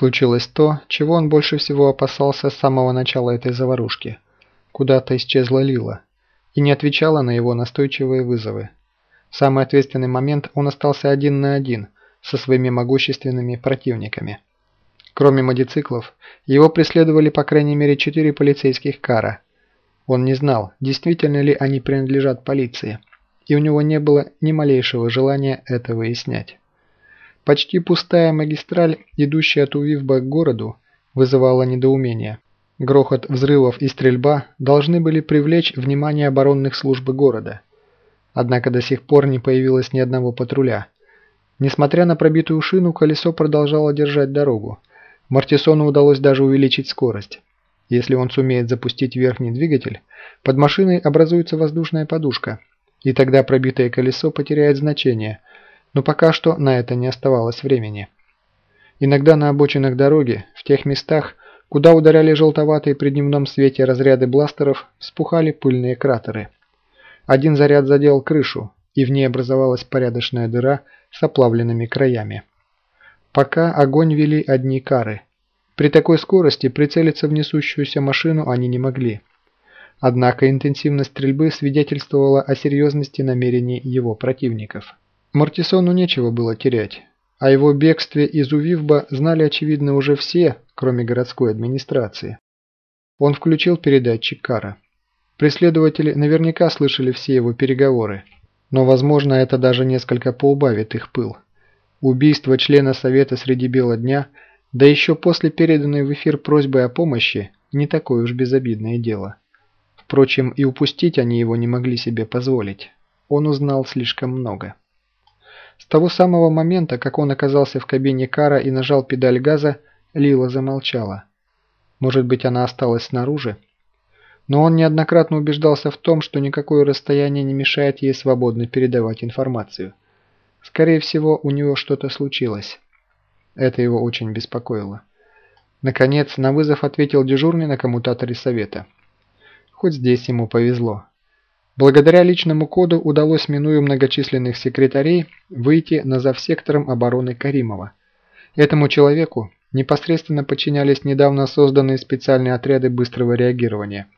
Случилось то, чего он больше всего опасался с самого начала этой заварушки. Куда-то исчезла Лила и не отвечала на его настойчивые вызовы. В самый ответственный момент он остался один на один со своими могущественными противниками. Кроме мотоциклов, его преследовали по крайней мере четыре полицейских кара. Он не знал, действительно ли они принадлежат полиции, и у него не было ни малейшего желания это выяснять. Почти пустая магистраль, идущая от Увивба к городу, вызывала недоумение. Грохот взрывов и стрельба должны были привлечь внимание оборонных служб города. Однако до сих пор не появилось ни одного патруля. Несмотря на пробитую шину, колесо продолжало держать дорогу. Мартисону удалось даже увеличить скорость. Если он сумеет запустить верхний двигатель, под машиной образуется воздушная подушка, и тогда пробитое колесо потеряет значение – но пока что на это не оставалось времени. Иногда на обочинах дороги, в тех местах, куда ударяли желтоватые при дневном свете разряды бластеров, вспухали пыльные кратеры. Один заряд задел крышу, и в ней образовалась порядочная дыра с оплавленными краями. Пока огонь вели одни кары. При такой скорости прицелиться в несущуюся машину они не могли. Однако интенсивность стрельбы свидетельствовала о серьезности намерений его противников. Мартисону нечего было терять. О его бегстве из Увивба знали, очевидно, уже все, кроме городской администрации. Он включил передатчик Кара. Преследователи наверняка слышали все его переговоры, но, возможно, это даже несколько поубавит их пыл. Убийство члена Совета среди бела дня, да еще после переданной в эфир просьбы о помощи, не такое уж безобидное дело. Впрочем, и упустить они его не могли себе позволить. Он узнал слишком много. С того самого момента, как он оказался в кабине Кара и нажал педаль газа, Лила замолчала. Может быть, она осталась снаружи? Но он неоднократно убеждался в том, что никакое расстояние не мешает ей свободно передавать информацию. Скорее всего, у него что-то случилось. Это его очень беспокоило. Наконец, на вызов ответил дежурный на коммутаторе совета. Хоть здесь ему повезло. Благодаря личному коду удалось, минуя многочисленных секретарей, выйти на завсектором обороны Каримова. Этому человеку непосредственно подчинялись недавно созданные специальные отряды быстрого реагирования.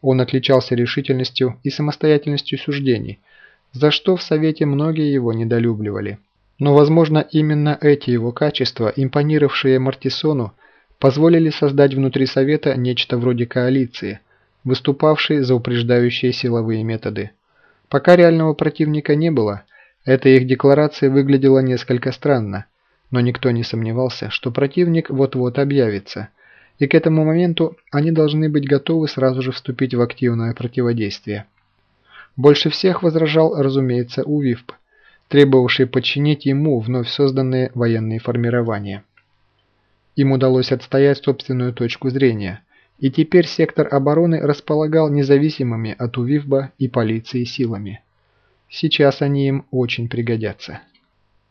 Он отличался решительностью и самостоятельностью суждений, за что в Совете многие его недолюбливали. Но, возможно, именно эти его качества, импонировавшие Мартисону, позволили создать внутри Совета нечто вроде коалиции – выступавший за упреждающие силовые методы. Пока реального противника не было, эта их декларация выглядела несколько странно, но никто не сомневался, что противник вот-вот объявится, и к этому моменту они должны быть готовы сразу же вступить в активное противодействие. Больше всех возражал, разумеется, УВИФП, требовавший подчинить ему вновь созданные военные формирования. Им удалось отстоять собственную точку зрения – и теперь сектор обороны располагал независимыми от УВИФБа и полиции силами. Сейчас они им очень пригодятся.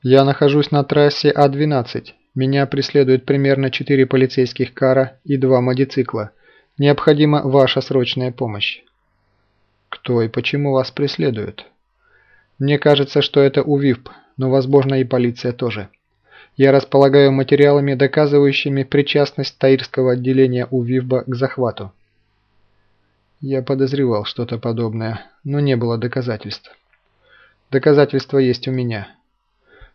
Я нахожусь на трассе А-12. Меня преследует примерно 4 полицейских кара и 2 мотоцикла. Необходима ваша срочная помощь. Кто и почему вас преследуют? Мне кажется, что это УВИФ, но возможно и полиция тоже. Я располагаю материалами, доказывающими причастность Таирского отделения УВИФБа к захвату. Я подозревал что-то подобное, но не было доказательств. Доказательства есть у меня.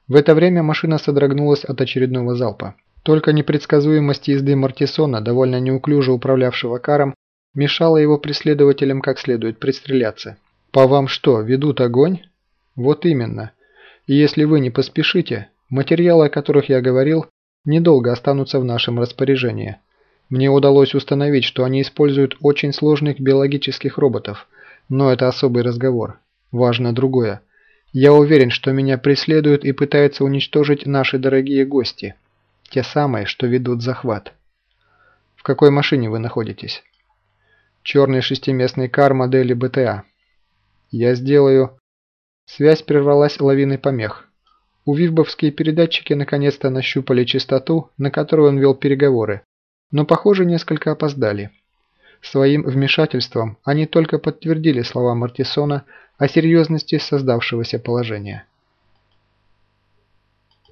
В это время машина содрогнулась от очередного залпа. Только непредсказуемость езды Мартисона, довольно неуклюже управлявшего каром, мешала его преследователям как следует пристреляться. «По вам что, ведут огонь?» «Вот именно. И если вы не поспешите, Материалы, о которых я говорил, недолго останутся в нашем распоряжении. Мне удалось установить, что они используют очень сложных биологических роботов, но это особый разговор. Важно другое. Я уверен, что меня преследуют и пытаются уничтожить наши дорогие гости. Те самые, что ведут захват. В какой машине вы находитесь? Черный шестиместный кар модели БТА. Я сделаю... Связь прервалась лавиной помех. Увивбовские передатчики наконец-то нащупали частоту, на которую он вел переговоры, но, похоже, несколько опоздали. Своим вмешательством они только подтвердили слова Мартисона о серьезности создавшегося положения.